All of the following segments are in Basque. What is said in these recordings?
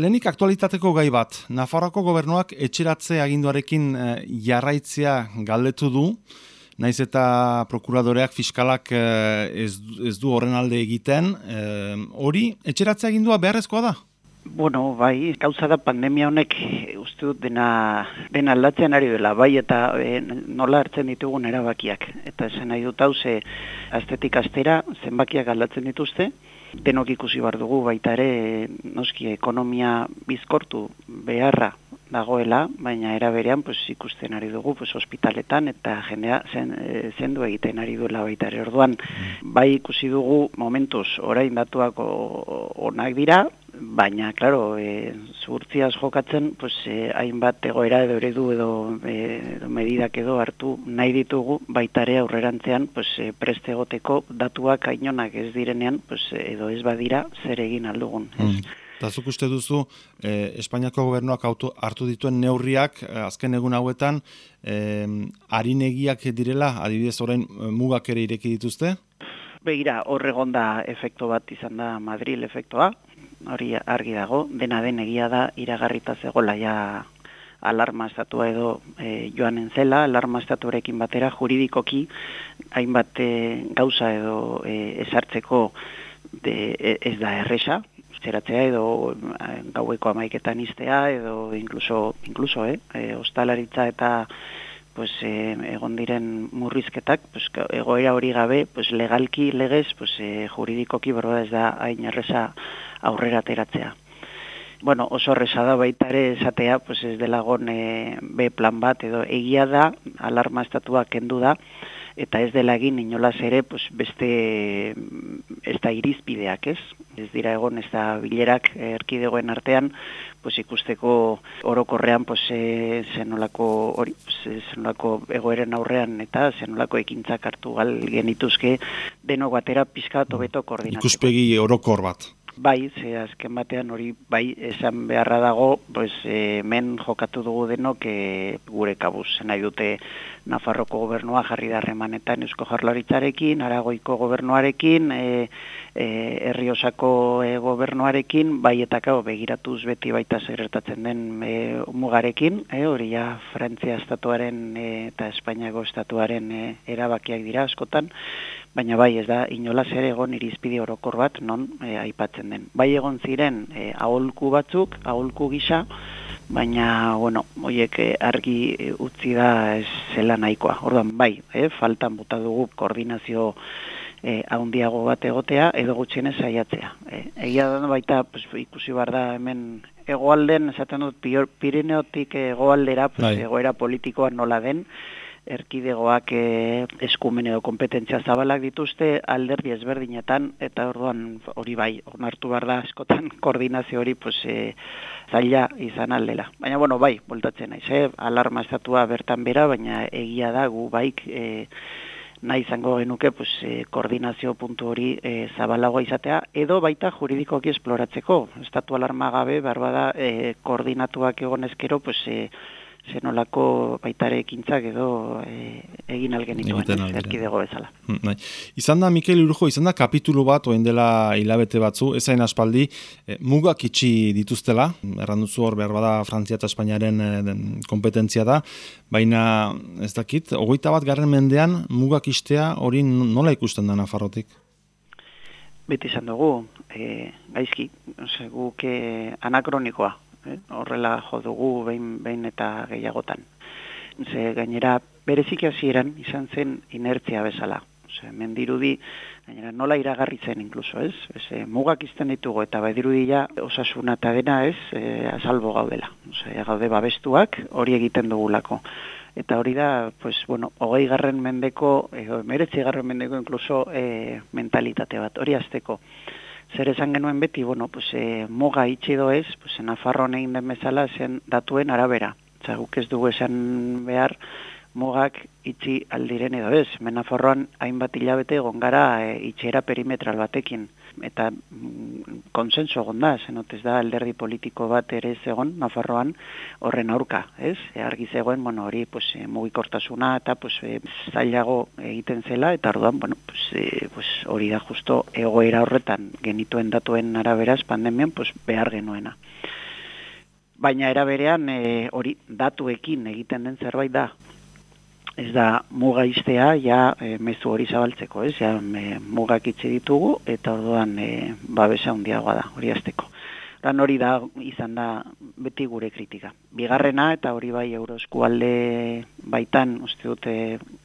Lehenik aktualitateko gai bat, Nafarroako gobernuak etxeratze aginduarekin eh, jarraitzea galdetu du, naiz eta prokuradoreak fiskalak eh, ez, ez du horren alde egiten, eh, hori etxeratze agindua beharrezkoa da? Bueno, bai, gauza da pandemia honek uste dut dena, dena aldatzen ari dela, bai eta e, nola hartzen ditugun erabakiak. Eta esan nahi dut hau ze astetik astera zenbakiak aldatzen dituzte, denok ikusi bar dugu baita ere noski ekonomia bizkortu beharra dagoela, baina era berean pues, ikusten ari dugu pues, ospitaletan eta jendea zen, e, zendu egiten ari duela baita ere orduan. Bai ikusi dugu momentuz orain datuak onak dira, baina, klaro, e, zuhurtziaz jokatzen, pues, e, hainbat egoera edo eredu edo, e, edo medidak edo hartu nahi ditugu, baitare aurrerantzean, pues, e, preste egoteko datuak ainonak ez direnean, pues, edo ez badira zer egin aldugun. Mm. Eta zuk uste duzu, eh, Espainiako gobernuak auto, hartu dituen neurriak, eh, azken egun hauetan, eh, harinegiak direla, adibidez orain mugak ere ireki dituzte? Begira, horregonda efekto bat izan da Madrid efektoa, hori argi dago, dena den egia da iragarrita zegoela ja alarma estatua edo e, joanen zela, alarma estatuarekin batera juridikoki hainbat e, gauza edo e, esartzeko de, e, ez da erresa, zeratzea edo gaueko amaiketan iztea edo incluso, incluso eh, e, ostalaritza eta pues, e, egon diren murrizketak, pues, egoera hori gabe, pues, legalki legez, pues, e, juridikoki berroa ez da hain erresa aurrera ateratzea. Bueno, oso horreza da baita ere esatea, pues ez delagon e, B plan bat edo egia da, alarma estatua kendu da, eta ez dela egin inolaz ere pues, beste ez da irizpideak, ez? Ez dira egon ez da bilerak erkidegoen artean, pues, ikusteko orokorrean pues, e, zenolako, hori, pues, zenolako egoeren aurrean eta zenolako ekintzak hartu gal genituzke deno batera pizka tobeto koordinatzeko. Ikuspegi orokor bat. Bai, ze azken batean hori bai esan beharra dago, pues e, men jokatu dugu denok e, gure kabuz. Nahi dute Nafarroko gobernua jarri darremanetan Eusko Jarlaritzarekin, Aragoiko gobernuarekin, e, e, Herriosako e, gobernuarekin, bai eta kau begiratuz beti baita zerretatzen den e, mugarekin, e, hori ja Frantzia estatuaren e, eta Espainiako estatuaren e, erabakiak dira askotan, baina bai ez da inolaz ere egon irizpide orokor bat non e, aipatzen den. Bai egon ziren e, aholku batzuk, aholku gisa, baina, bueno, hoiek e, argi utzi da ez zela nahikoa. Ordan bai, e, faltan bota dugu koordinazio e, haundiago bat egotea edo gutxienez saiatzea. E, egia da baita pues, ikusi bar da hemen egoalden, esaten dut Pirineotik egoaldera, pues, bai. egoera politikoa nola den, erkidegoak e, eskumen edo kompetentzia zabalak dituzte alderdi ezberdinetan eta orduan hori bai onartu behar da askotan koordinazio hori pues, e, zaila izan aldela. Baina bueno, bai, voltatzen naiz, eh? alarma estatua bertan bera, baina egia da gu baik e, nahi izango genuke pues, e, koordinazio puntu hori e, zabalagoa izatea, edo baita juridikoki esploratzeko. Estatu alarma gabe, barbada, e, koordinatuak egon ezkero, pues, e, zenolako baitare ekintzak edo e, egin algen ituen, erkidego bezala. Hmm. Izan da, Mikel Urujo, izan da kapitulu bat, oen dela hilabete batzu, ezain aspaldi, e, mugak itxi dituztela, erranduzu hor behar bada Frantzia eta Espainiaren e, kompetentzia da, baina ez dakit, ogoita bat garren mendean, mugak istea hori nola ikusten da Nafarrotik? Beti izan dugu, e, gaizki, guk anakronikoa, eh? horrela jo dugu behin, behin eta gehiagotan. Ze gainera berezik hasieran izan zen inertzia bezala. Ze mendirudi gainera nola iragarritzen incluso, ez? Ze mugak izten ditugu eta badirudi ja osasuna ta dena, ez? E, azalbo gaudela. Ze gaude babestuak hori egiten dugulako. Eta hori da, pues, bueno, hogei garren mendeko, e, meretzi garren mendeko, incluso, e, mentalitate bat, hori azteko zer esan genuen beti, bueno, pues, e, moga itxi doez, pues, Nafarro egin den bezala zen datuen arabera. Zer, guk ez dugu esan behar, mogak itxi aldiren edo ez. Menaforroan hainbat hilabete egon gara e, itxera perimetral batekin. Eta mm, konsenso egon da, zenot ez da alderdi politiko bat ere zegon Nafarroan horren aurka, ez? E, argi zegoen, bueno, hori pues, e, mugikortasuna eta pues, e, zailago egiten zela, eta orduan, bueno, pues, e, pues, hori da justo egoera horretan genituen datuen araberaz pandemian pues, behar genuena. baina era berean e, hori datuekin egiten den zerbait da. Ez da muga iztea ja e, mezu hori zabaltzeko, ez? Ja e, mugak itxe ditugu eta orduan e, babesa handiagoa da, hori azteko. Ran hori da izan da beti gure kritika. Bigarrena eta hori bai Euroskualde baitan uste dute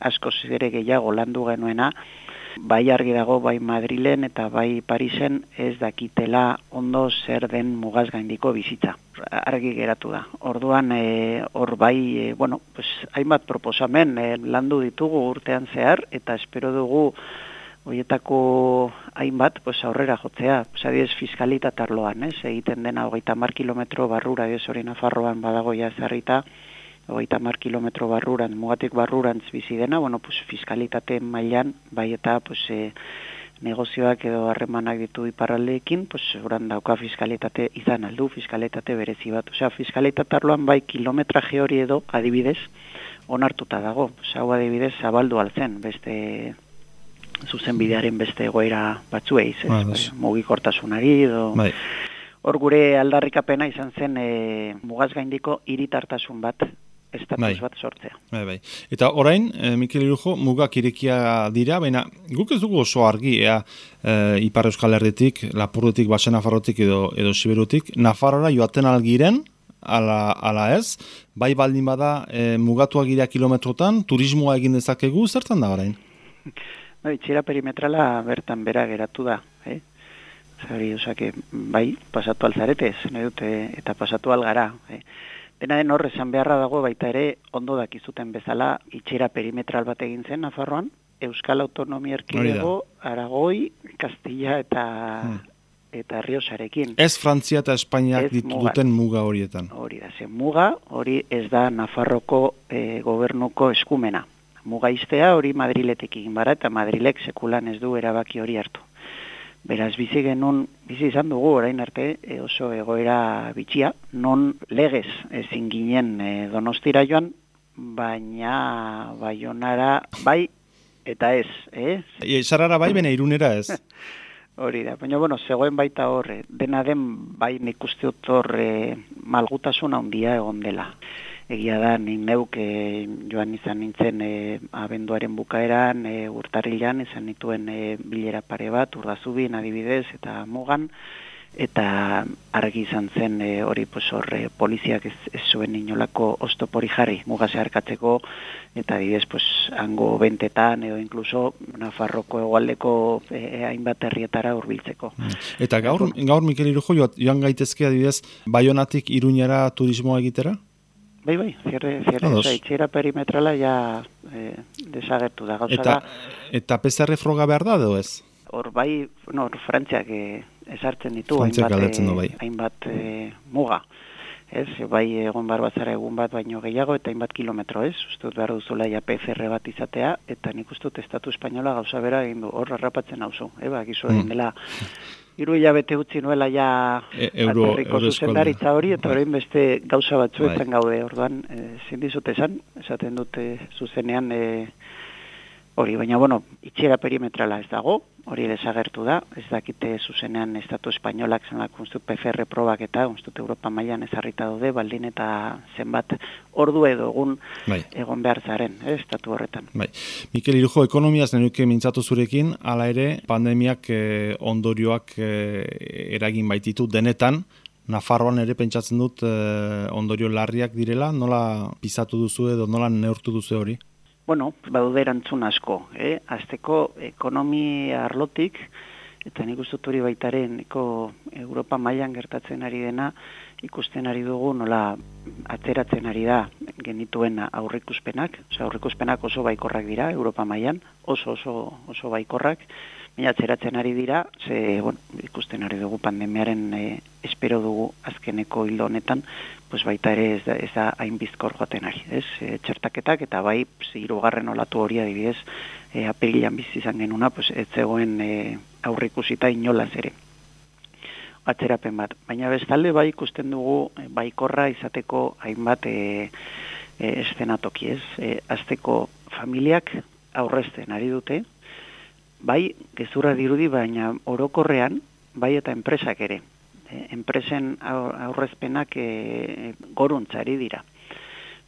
asko ere gehiago landu genuena, bai argi dago bai Madrilen eta bai Parisen ez dakitela ondo zer den mugaz gaindiko bizitza. Argi geratu da. Orduan e, hor bai, e, bueno, pues hainbat proposamen e, landu ditugu urtean zehar eta espero dugu hoietako hainbat pues aurrera jotzea. Pues adiez fiskalitatarloan, ez? Egiten dena 30 kilometro barrura, ez hori Nafarroan badago ja zerrita hogeita mar kilometro barruran, mugatik barrurantz bizi dena, bueno, pues, fiskalitate mailan bai eta pues, e, negozioak edo harremanak ditu iparraldeekin, pues, oran dauka fiskalitate izan aldu, fiskalitate berezi bat. Osea, fiskalitate arloan bai kilometraje hori edo adibidez, onartuta dago. Osea, hau adibidez, zabaldu altzen, beste zuzen bidearen beste egoera batzuei, ez, bai, bai, mugikortasunari edo... Bai. Hor gure aldarrikapena izan zen e, mugaz gaindiko iritartasun bat estatus bai. bat sortzea. Bai, bai. Eta orain, e, Mikel Irujo, mugak irekia dira, baina guk ez dugu oso argi, ea, e, Ipar Euskal Herritik, Lapurretik, Basen Nafarrotik edo, edo Siberutik, Nafarrora joaten algiren, ala, ala ez, bai baldin bada e, mugatuak irea kilometrotan, turismoa egin dezakegu, zertan da orain? Bai, txera perimetrala bertan bera geratu da, eh? Zari, osake, bai, pasatu alzaretez, nahi dute, eta pasatu algara, eh? Dena den horre esan beharra dago baita ere ondo dakizuten bezala itxera perimetral bat egin zen Nafarroan, Euskal Autonomia Erkidego, Aragoi, Castilla eta hmm. eta Riosarekin. Ez Frantzia eta Espainiak dituten muga horietan. Hori da, zen muga, hori ez da Nafarroko e, gobernuko eskumena. Muga iztea hori Madriletik egin bara eta Madrilek sekulan ez du erabaki hori hartu. Beraz, bizi genuen, bizi izan dugu orain arte e, oso egoera bitxia, non legez ezin ginen e, donostira joan, baina baionara bai eta ez, eh? Sarara bai, bene irunera ez? Hori da, baina, bueno, zegoen baita horre, dena den bai nik uste horre malgutasuna handia egon dela egia da, nik neuk e, joan izan nintzen e, abenduaren bukaeran, e, urtarrilan, izan nituen e, bilera pare bat, urdazubin adibidez, eta mugan, eta argi izan zen e, hori pues horre poliziak ez, ez zuen inolako ostopori jarri muga zeharkatzeko eta adibidez pues hango bentetan edo incluso Nafarroko egualdeko e, hainbat herrietara hurbiltzeko. Mm. Eta gaur, gaur Mikel Irujo joan gaitezke adibidez Baionatik Iruñara turismoa egitera? Bai, bai, zierre, zierre, Ados. itxera perimetrala ja eh, desagertu da. Gauza eta, eta PCR froga behar da, edo ez? Hor, bai, no, hor, frantziak eh, esartzen ditu, hainbat, eh, bai. hainbat eh, muga. Ez, bai, egon bar batzara egun bat baino gehiago, eta hainbat kilometro, ez? Ustut behar duzula ja PCR bat izatea, eta nik ustut estatu espainola gauza bera egin du, hor, harrapatzen hau zu, eba, gizu mm. dela, Iru hilabete utzi nuela ja e, euro, zuzendaritza hori, eta bai. beste gauza batzuetan bai. gaude, orduan, e, zindizut esan, esaten dute zuzenean, e, hori, baina, bueno, itxera perimetrala ez dago, hori desagertu da, ez dakite zuzenean estatu espainolak zen lakunztu PCR probak eta unztut Europa mailan ezarrita daude, baldin eta zenbat ordu edo egun bai. egon behar zaren, eh, estatu horretan. Bai. Mikel Irujo, ekonomiaz nenuke mintzatu zurekin, hala ere, pandemiak eh, ondorioak eh, eragin baititu denetan, Nafarroan ere pentsatzen dut eh, ondorio larriak direla, nola pisatu duzu edo nola neurtu duzu hori? Bueno, badude erantzun asko, eh? Azteko ekonomi arlotik, eta nik uste hori baitaren, Europa mailan gertatzen ari dena, ikusten ari dugu nola atzeratzen ari da genituen aurrikuspenak, oza, aurrikuspenak oso baikorrak dira, Europa mailan, oso oso, oso baikorrak, Mila atzeratzen ari dira, ze, bueno, ikusten ari dugu pandemiaren e, espero dugu azkeneko hildo honetan, pues baita ere ez da, ez da hain bizkor joaten ari, ez? E, txertaketak eta bai, zirugarren olatu hori adibidez, e, apelian bizi izan genuna, pues ez zegoen e, aurrikusita inolaz ere atzerapen bat. Baina bestalde bai ikusten dugu e, baikorra izateko hainbat e, e, estenatoki, ez? E, azteko familiak aurrezten ari dute, bai gezurra dirudi baina orokorrean bai eta enpresak ere enpresen aurrezpenak e, goruntzari dira.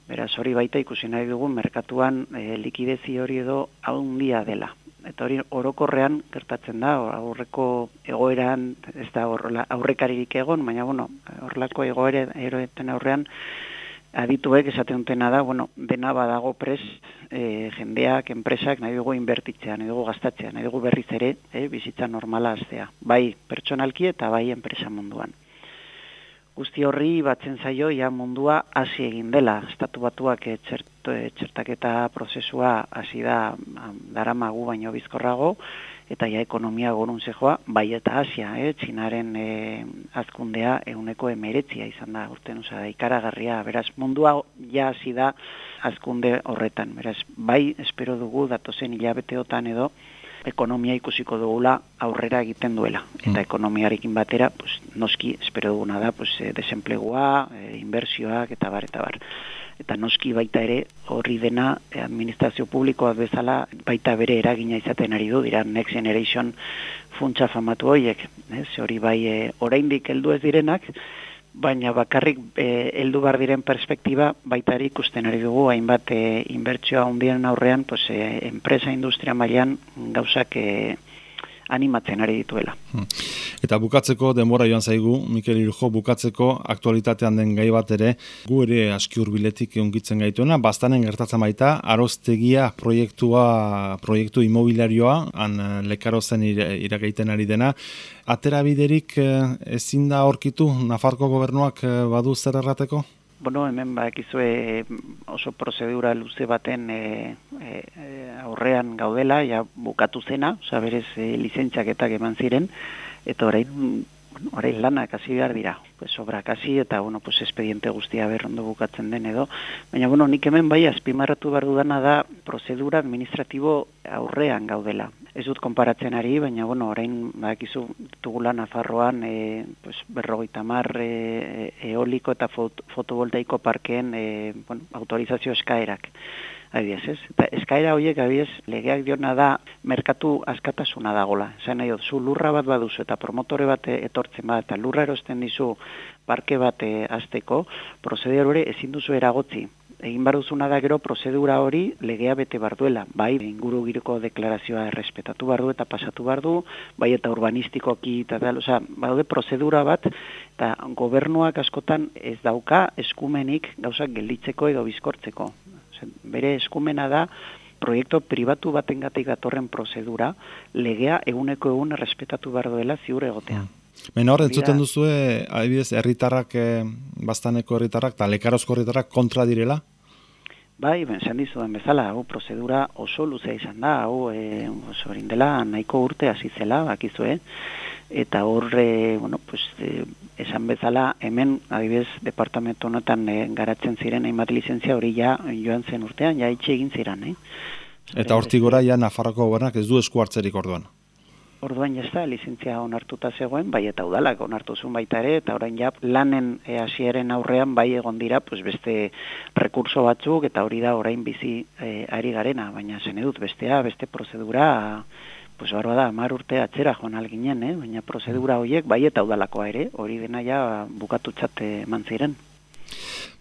Beraz, hori baita ikusi nahi dugu merkatuan e, likidezi hori edo haundia dela. Eta hori orokorrean gertatzen da, aurreko egoeran, ez da aurrekaririk egon, baina bueno, horrelako egoere eroeten aurrean, adituek esaten dutena da, bueno, dena badago pres e, jendeak, enpresak nahi dugu inbertitzea, nahi dugu gastatzea, nahi dugu berriz ere e, bizitza normala aztea. Bai pertsonalki eta bai enpresa munduan. Guzti horri batzen zaio ja mundua hasi egin dela. Estatu batuak txertaketa prozesua hasi da daramagu baino bizkorrago, eta ja ekonomia gorun zehoa, bai eta Asia, eh? txinaren eh, azkundea euneko emeretzia izan da, urten, oza, ikaragarria, beraz, mundua ja hasi da azkunde horretan, beraz, bai, espero dugu, datozen hilabeteotan edo, ekonomia ikusiko dugula aurrera egiten duela. Eta mm. ekonomiarekin batera, pues, noski, espero duguna da, pues, eh, desemplegua, e, inbertsioak, eta bar, eta bar eta noski baita ere horri dena eh, administrazio publikoa bezala baita bere eragina izaten ari du dira Next Generation funtsa famatu horiek, ez hori bai e, oraindik heldu ez direnak baina bakarrik e, heldu bar diren perspektiba baita ere ikusten ari dugu hainbat e, inbertsioa hundien aurrean pues enpresa industria mailan gauzak e, animatzen ari dituela. Hmm. Eta bukatzeko denbora joan zaigu, Mikel Irujo, bukatzeko aktualitatean den gai bat ere, gu ere aski urbiletik eunkitzen gaituena, bastanen gertatzen baita, aroztegia proiektua, proiektu imobiliarioa, han eh, lekarozen iragaiten ari dena, atera biderik eh, ezin da horkitu, Nafarko gobernuak eh, badu zer errateko? Bueno, hemen bakizue oso prozedura luze baten e, e, aurrean gaudela, ja bukatu zena, oza, berez e, lizentziaketak eman ziren, eta orain, orain lanak hasi behar dira, pues, obrak hasi eta bueno, pues, expediente guztia berrondo bukatzen den edo, baina bueno, nik hemen bai azpimarratu behar dudana da prozedura administratibo aurrean gaudela. Ez dut konparatzen ari, baina, bueno, orain, badakizu, tugula Nafarroan, e, pues, berrogeita mar e, eoliko eta fot, fotovoltaiko parkeen, e, bueno, autorizazio eskaerak. Adiaz, ez? Eta eskaera horiek, adiaz, legeak diona da, merkatu askatasuna dagola. Zain nahi, zu lurra bat baduzu eta promotore bat etortzen bat, eta lurra erosten dizu parke bat azteko, prozedior hori ezin duzu eragotzi egin bar duzuna da gero prozedura hori legea bete bar duela. Bai, inguru giroko deklarazioa errespetatu bar du eta pasatu bar du, bai eta urbanistikoki eta da, osea, badaude prozedura bat eta gobernuak askotan ez dauka eskumenik gauzak gelditzeko edo bizkortzeko. Bere eskumena da proiektu pribatu batengatik datorren prozedura legea eguneko egun errespetatu bar duela ziur egotea. Mm. Baina hor, entzuten duzue, adibidez, herritarrak, eh, bastaneko herritarrak, eta lekarozko herritarrak kontra direla? Bai, ben, zen dizuen bezala, hau prozedura oso luzea izan da, hau e, oso dela nahiko urte hasi zela, bakizue, eta hor, e, bueno, pues, e, esan bezala, hemen, adibidez, departamentu honetan e, garatzen ziren hainbat lizentzia hori ja joan zen urtean, ja itxe egin ziren, eh? Eta hortik gora, ja, Nafarroko gobernak ez du esku hartzerik orduan? Orduan jazta, lizentzia onartuta zegoen, bai eta udalak onartu zuen baita ere, eta orain ja, lanen e, hasieren aurrean bai egon dira, pues beste rekurso batzuk, eta hori da orain bizi e, ari garena, baina zen edut, bestea, beste prozedura, pues barba da, mar urte atzera joan alginen, eh? baina prozedura horiek bai eta udalakoa ere, hori dena ja bukatu txate mantziren.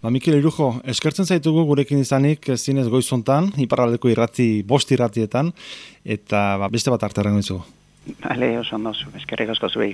Ba, Mikel Irujo, eskertzen zaitugu gurekin izanik zinez goizontan, iparraldeko irrati, bost irratietan, eta ba, beste bat arte errengo Bale, oso ondo, eskerrik asko zuei.